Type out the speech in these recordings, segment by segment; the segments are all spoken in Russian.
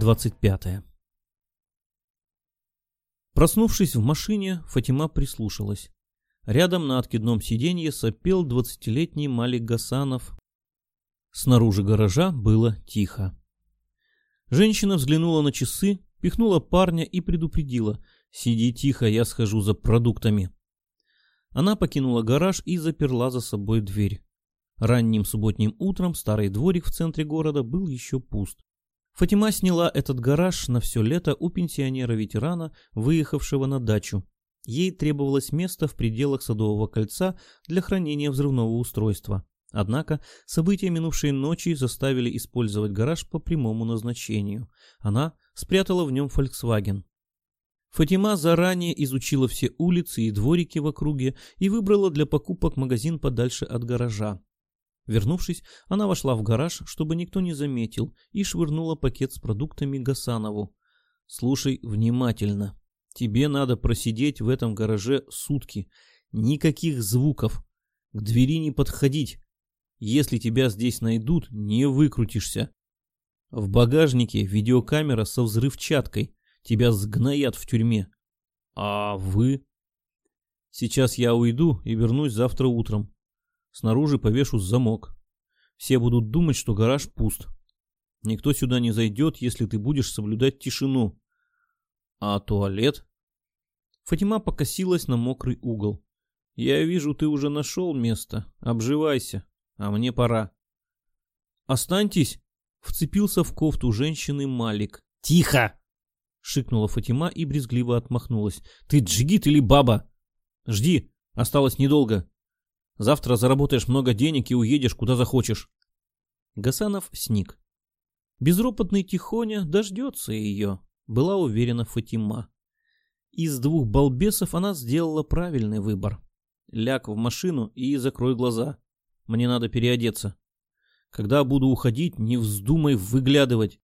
25. Проснувшись в машине, Фатима прислушалась. Рядом на откидном сиденье сопел двадцатилетний Малик Гасанов. Снаружи гаража было тихо. Женщина взглянула на часы, пихнула парня и предупредила. «Сиди тихо, я схожу за продуктами». Она покинула гараж и заперла за собой дверь. Ранним субботним утром старый дворик в центре города был еще пуст. Фатима сняла этот гараж на все лето у пенсионера-ветерана, выехавшего на дачу. Ей требовалось место в пределах Садового кольца для хранения взрывного устройства. Однако события минувшей ночи заставили использовать гараж по прямому назначению. Она спрятала в нем Volkswagen. Фатима заранее изучила все улицы и дворики в округе и выбрала для покупок магазин подальше от гаража. Вернувшись, она вошла в гараж, чтобы никто не заметил, и швырнула пакет с продуктами Гасанову. «Слушай внимательно. Тебе надо просидеть в этом гараже сутки. Никаких звуков. К двери не подходить. Если тебя здесь найдут, не выкрутишься. В багажнике видеокамера со взрывчаткой. Тебя сгноят в тюрьме. А вы? Сейчас я уйду и вернусь завтра утром. Снаружи повешу замок. Все будут думать, что гараж пуст. Никто сюда не зайдет, если ты будешь соблюдать тишину. А туалет? Фатима покосилась на мокрый угол. Я вижу, ты уже нашел место. Обживайся. А мне пора. Останьтесь! Вцепился в кофту женщины Малик. Тихо! Шикнула Фатима и брезгливо отмахнулась. Ты джигит или баба? Жди, осталось недолго. Завтра заработаешь много денег и уедешь куда захочешь. Гасанов сник. Безропотный Тихоня дождется ее, была уверена Фатима. Из двух балбесов она сделала правильный выбор. Ляг в машину и закрой глаза. Мне надо переодеться. Когда буду уходить, не вздумай выглядывать.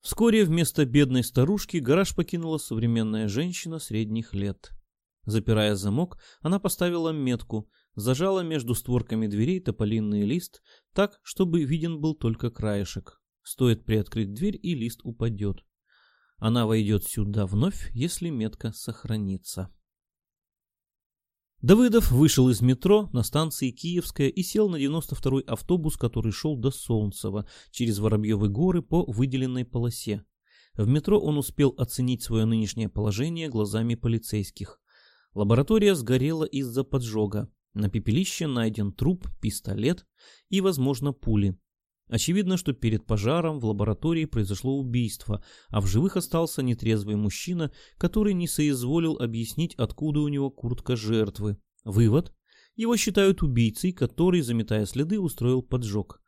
Вскоре вместо бедной старушки гараж покинула современная женщина средних лет. Запирая замок, она поставила метку, зажала между створками дверей тополинный лист так, чтобы виден был только краешек. Стоит приоткрыть дверь, и лист упадет. Она войдет сюда вновь, если метка сохранится. Давыдов вышел из метро на станции Киевская и сел на 92-й автобус, который шел до Солнцева через Воробьевы горы по выделенной полосе. В метро он успел оценить свое нынешнее положение глазами полицейских. Лаборатория сгорела из-за поджога. На пепелище найден труп, пистолет и, возможно, пули. Очевидно, что перед пожаром в лаборатории произошло убийство, а в живых остался нетрезвый мужчина, который не соизволил объяснить, откуда у него куртка жертвы. Вывод. Его считают убийцей, который, заметая следы, устроил поджог.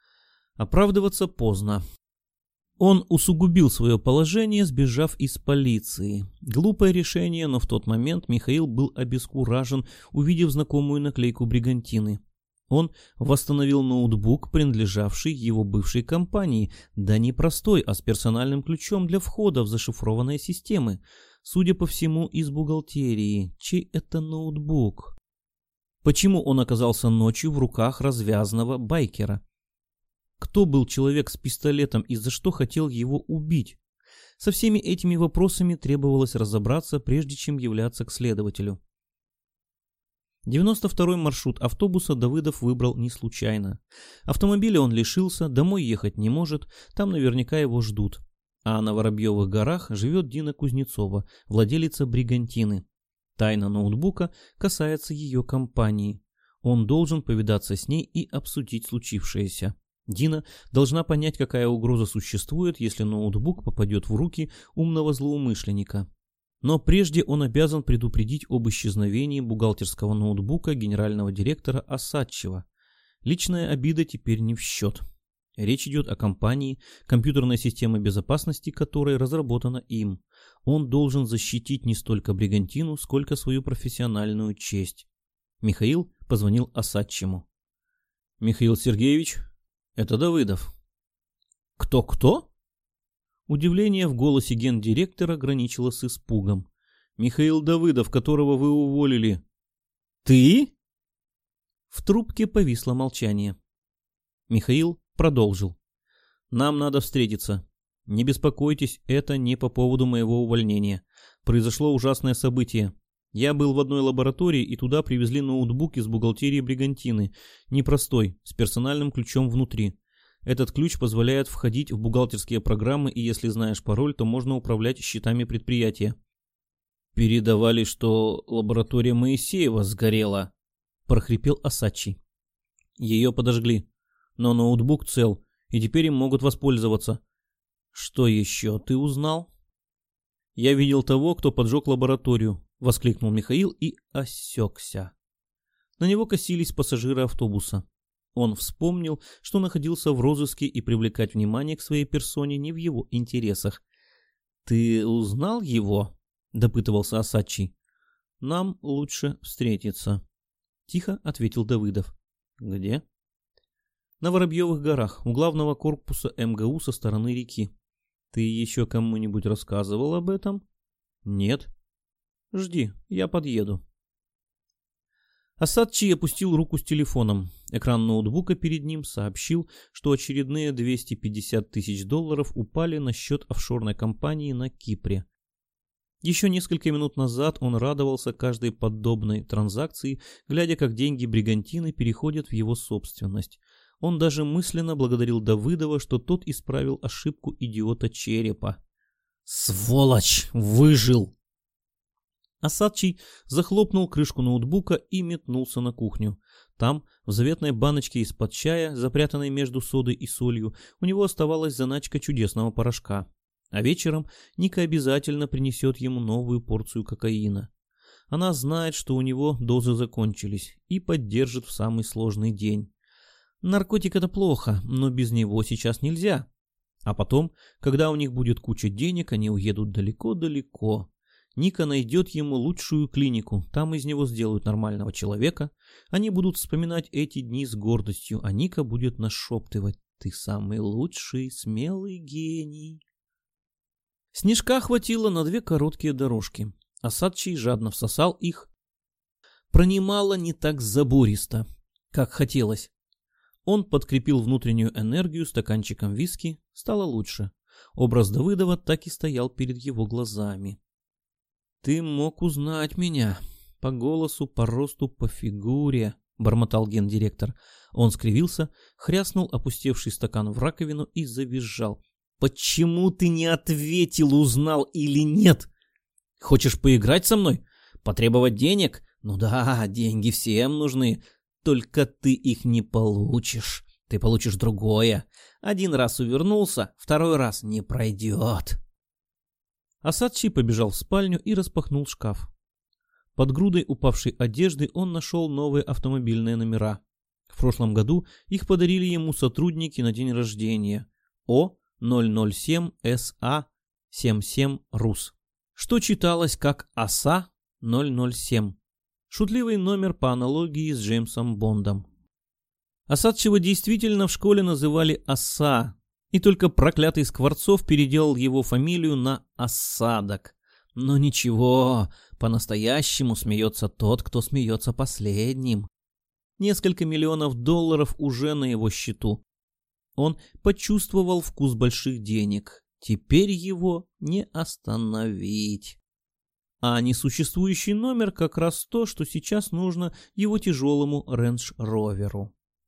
Оправдываться поздно. Он усугубил свое положение, сбежав из полиции. Глупое решение, но в тот момент Михаил был обескуражен, увидев знакомую наклейку бригантины. Он восстановил ноутбук, принадлежавший его бывшей компании, да не простой, а с персональным ключом для входа в зашифрованные системы. Судя по всему, из бухгалтерии. Чей это ноутбук? Почему он оказался ночью в руках развязанного байкера? Кто был человек с пистолетом и за что хотел его убить? Со всеми этими вопросами требовалось разобраться, прежде чем являться к следователю. 92-й маршрут автобуса Давыдов выбрал не случайно. Автомобиля он лишился, домой ехать не может, там наверняка его ждут. А на Воробьевых горах живет Дина Кузнецова, владелица бригантины. Тайна ноутбука касается ее компании. Он должен повидаться с ней и обсудить случившееся. Дина должна понять, какая угроза существует, если ноутбук попадет в руки умного злоумышленника. Но прежде он обязан предупредить об исчезновении бухгалтерского ноутбука генерального директора Осадчева. Личная обида теперь не в счет. Речь идет о компании, компьютерная система безопасности которой разработана им. Он должен защитить не столько бригантину, сколько свою профессиональную честь. Михаил позвонил Осадчему. «Михаил Сергеевич, это Давыдов. Кто-кто? Удивление в голосе гендиректора граничило с испугом. Михаил Давыдов, которого вы уволили. Ты? В трубке повисло молчание. Михаил продолжил. Нам надо встретиться. Не беспокойтесь, это не по поводу моего увольнения. Произошло ужасное событие. Я был в одной лаборатории, и туда привезли ноутбук из бухгалтерии Бригантины. Непростой, с персональным ключом внутри. Этот ключ позволяет входить в бухгалтерские программы, и если знаешь пароль, то можно управлять счетами предприятия. Передавали, что лаборатория Моисеева сгорела, прохрипел Асачи. Ее подожгли, но ноутбук цел, и теперь им могут воспользоваться. Что еще ты узнал? Я видел того, кто поджег лабораторию, воскликнул Михаил и осекся. На него косились пассажиры автобуса. Он вспомнил, что находился в розыске и привлекать внимание к своей персоне не в его интересах. «Ты узнал его?» — допытывался Асачи. «Нам лучше встретиться», — тихо ответил Давыдов. «Где?» «На Воробьевых горах, у главного корпуса МГУ со стороны реки. Ты еще кому-нибудь рассказывал об этом?» «Нет». «Жди, я подъеду». Асадчи опустил руку с телефоном. Экран ноутбука перед ним сообщил, что очередные 250 тысяч долларов упали на счет офшорной компании на Кипре. Еще несколько минут назад он радовался каждой подобной транзакции, глядя, как деньги бригантины переходят в его собственность. Он даже мысленно благодарил Давыдова, что тот исправил ошибку идиота черепа. «Сволочь! Выжил!» Асадчий захлопнул крышку ноутбука и метнулся на кухню. Там, в заветной баночке из-под чая, запрятанной между содой и солью, у него оставалась заначка чудесного порошка. А вечером Ника обязательно принесет ему новую порцию кокаина. Она знает, что у него дозы закончились, и поддержит в самый сложный день. Наркотик это плохо, но без него сейчас нельзя. А потом, когда у них будет куча денег, они уедут далеко-далеко. Ника найдет ему лучшую клинику, там из него сделают нормального человека. Они будут вспоминать эти дни с гордостью, а Ника будет нашептывать «Ты самый лучший, смелый гений». Снежка хватило на две короткие дорожки, а Садчий жадно всосал их. Пронимало не так забористо, как хотелось. Он подкрепил внутреннюю энергию стаканчиком виски, стало лучше. Образ Давыдова так и стоял перед его глазами. «Ты мог узнать меня. По голосу, по росту, по фигуре», — бормотал гендиректор. Он скривился, хряснул опустевший стакан в раковину и завизжал. «Почему ты не ответил, узнал или нет? Хочешь поиграть со мной? Потребовать денег? Ну да, деньги всем нужны. Только ты их не получишь. Ты получишь другое. Один раз увернулся, второй раз не пройдет». Асадчи побежал в спальню и распахнул шкаф. Под грудой упавшей одежды он нашел новые автомобильные номера. В прошлом году их подарили ему сотрудники на день рождения. О-007-СА-77 РУС. Что читалось как АСА-007. Шутливый номер по аналогии с Джеймсом Бондом. Осадчего действительно в школе называли ОСА, и только проклятый Скворцов переделал его фамилию на Осадок. Но ничего, по-настоящему смеется тот, кто смеется последним. Несколько миллионов долларов уже на его счету. Он почувствовал вкус больших денег. Теперь его не остановить. А несуществующий номер как раз то, что сейчас нужно его тяжелому рейндж-роверу.